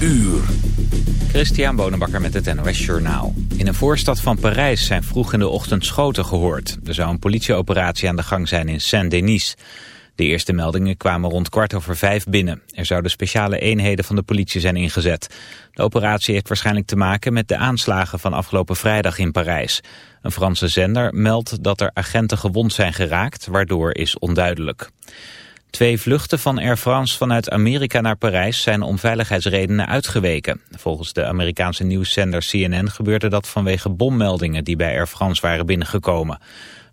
uur. Christian Bonenbakker met het NOS Journaal. In een voorstad van Parijs zijn vroeg in de ochtend schoten gehoord. Er zou een politieoperatie aan de gang zijn in Saint-Denis. De eerste meldingen kwamen rond kwart over vijf binnen. Er zouden speciale eenheden van de politie zijn ingezet. De operatie heeft waarschijnlijk te maken met de aanslagen van afgelopen vrijdag in Parijs. Een Franse zender meldt dat er agenten gewond zijn geraakt, waardoor is onduidelijk. Twee vluchten van Air France vanuit Amerika naar Parijs zijn om veiligheidsredenen uitgeweken. Volgens de Amerikaanse nieuwszender CNN gebeurde dat vanwege bommeldingen die bij Air France waren binnengekomen.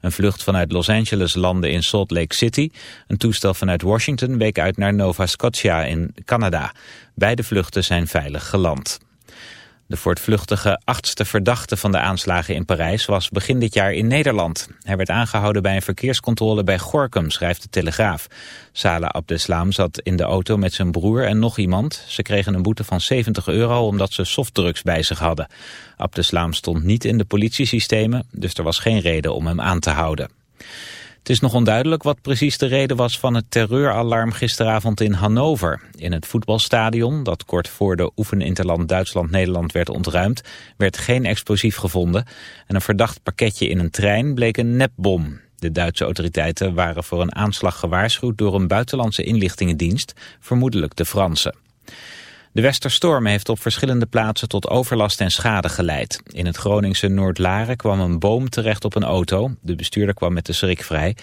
Een vlucht vanuit Los Angeles landde in Salt Lake City. Een toestel vanuit Washington week uit naar Nova Scotia in Canada. Beide vluchten zijn veilig geland. De voortvluchtige achtste verdachte van de aanslagen in Parijs was begin dit jaar in Nederland. Hij werd aangehouden bij een verkeerscontrole bij Gorkum, schrijft de Telegraaf. Saleh Abdeslam zat in de auto met zijn broer en nog iemand. Ze kregen een boete van 70 euro omdat ze softdrugs bij zich hadden. Abdeslam stond niet in de politiesystemen, dus er was geen reden om hem aan te houden. Het is nog onduidelijk wat precies de reden was van het terreuralarm gisteravond in Hannover. In het voetbalstadion, dat kort voor de oefeninterland Duitsland-Nederland werd ontruimd, werd geen explosief gevonden. En een verdacht pakketje in een trein bleek een nepbom. De Duitse autoriteiten waren voor een aanslag gewaarschuwd door een buitenlandse inlichtingendienst, vermoedelijk de Franse. De Westerstorm heeft op verschillende plaatsen tot overlast en schade geleid. In het Groningse Noordlaren kwam een boom terecht op een auto. De bestuurder kwam met de schrik vrij.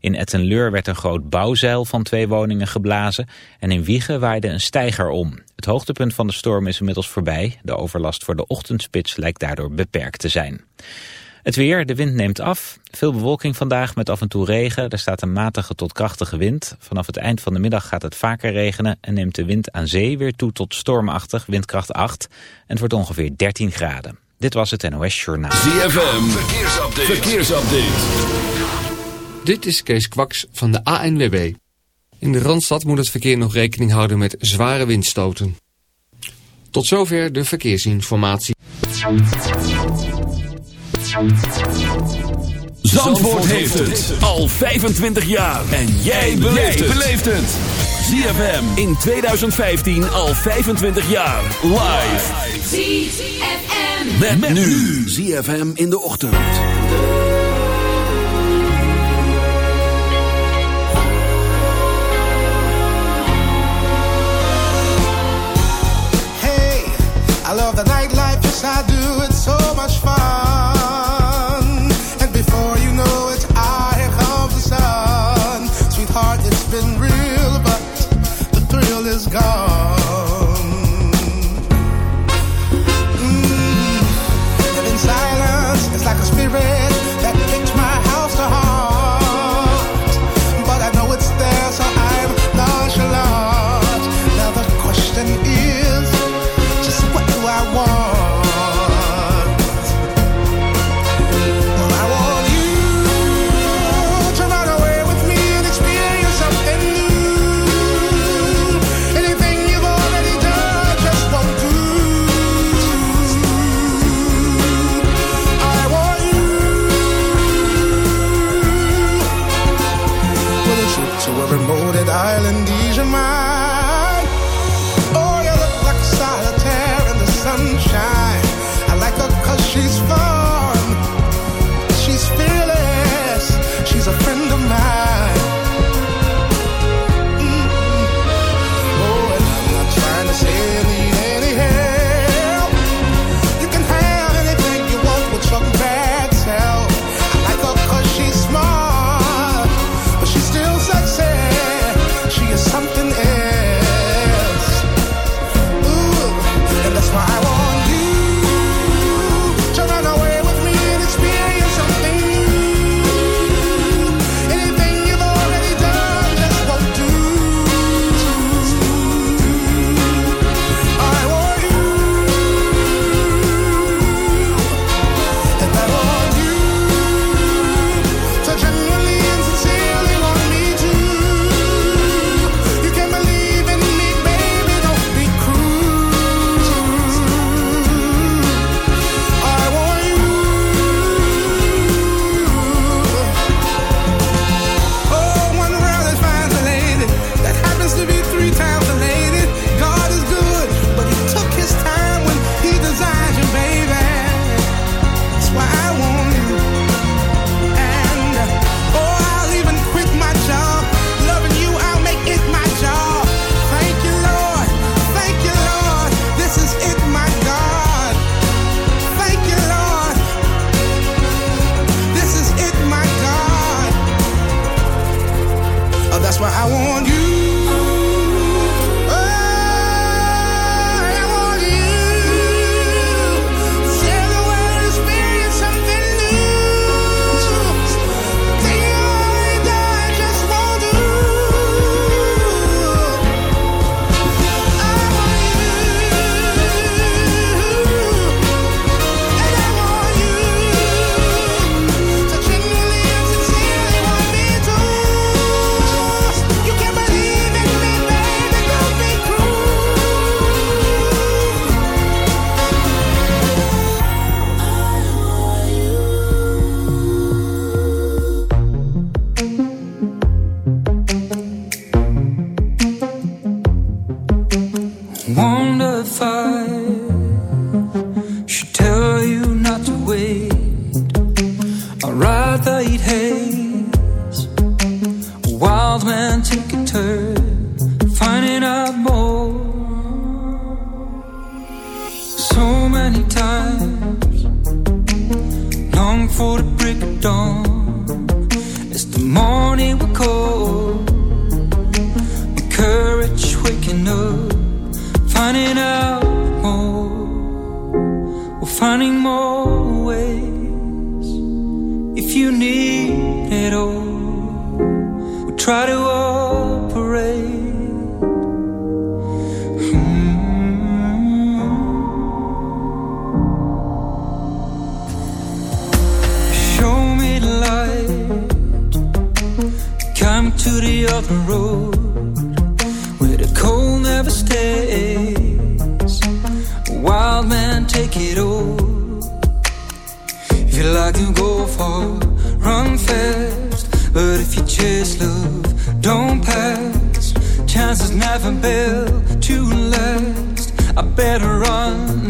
In Ettenleur werd een groot bouwzeil van twee woningen geblazen. En in Wiegen waaide een steiger om. Het hoogtepunt van de storm is inmiddels voorbij. De overlast voor de ochtendspits lijkt daardoor beperkt te zijn. Het weer, de wind neemt af. Veel bewolking vandaag met af en toe regen. Er staat een matige tot krachtige wind. Vanaf het eind van de middag gaat het vaker regenen... en neemt de wind aan zee weer toe tot stormachtig, windkracht 8. En het wordt ongeveer 13 graden. Dit was het NOS Journaal. ZFM, verkeersupdate. verkeersupdate. Dit is Kees Kwaks van de ANWB. In de Randstad moet het verkeer nog rekening houden met zware windstoten. Tot zover de verkeersinformatie. Zandvoort heeft het al 25 jaar. En jij beleeft het. ZFM in 2015 al 25 jaar. Live. ZFM. Met, met nu. ZFM in de ochtend. Hey, I love the nightlife, yes I do. It's so much fun.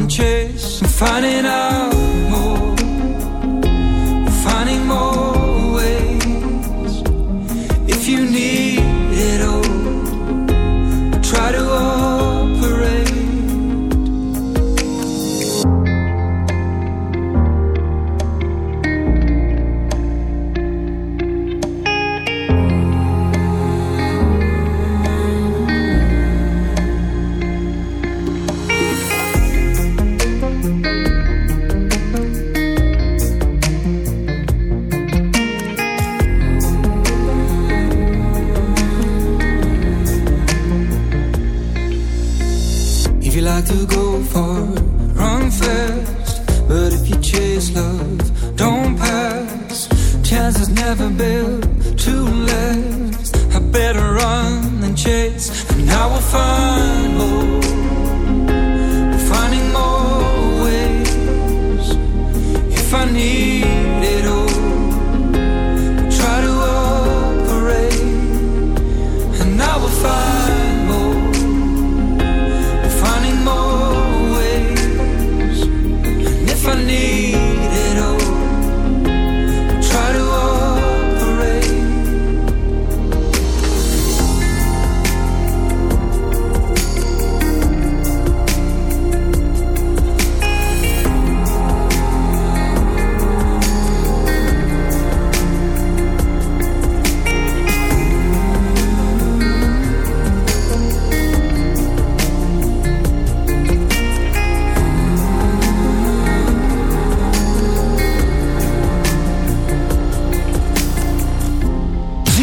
chasing, finding out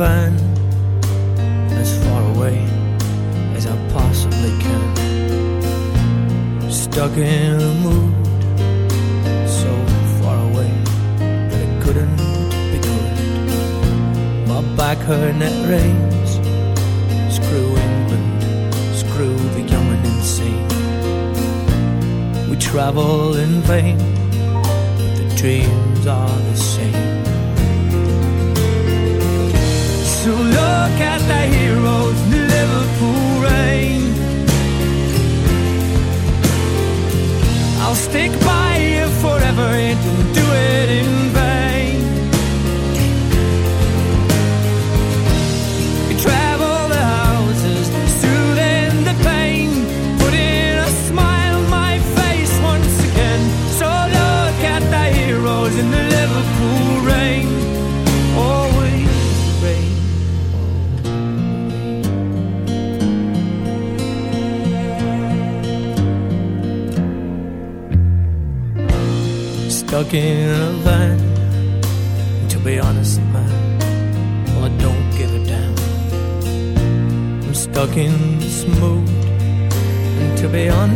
heaven.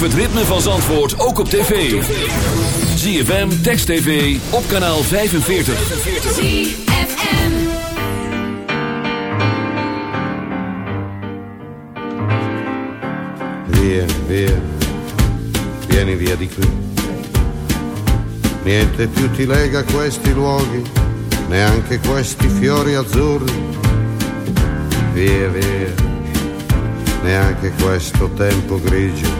Beleef het ritme van Zandvoort ook op tv. ZFM, Text TV, op kanaal 45. ZFM. Via, via, vieni via di qui. Niente più ti lega a questi luoghi, neanche questi fiori azzurri. Via, via, neanche questo tempo grigio,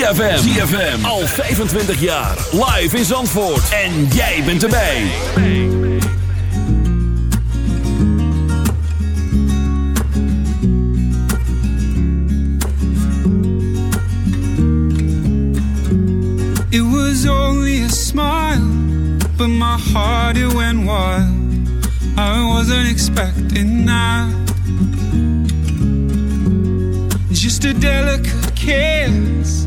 ZFM. ZFM. Al 25 jaar. Live in Zandvoort. En jij bent erbij. It was only a smile, but my heart it went wild. I wasn't expecting that. Just a delicate kiss,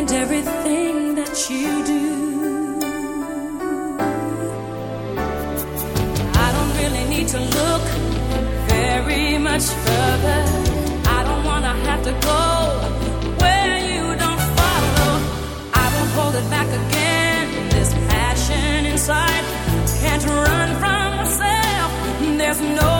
Just all that you and everything do. I don't really need to look very much further. I don't wanna have to go where you don't follow. I won't hold it back again. This passion inside can't run from myself. There's nowhere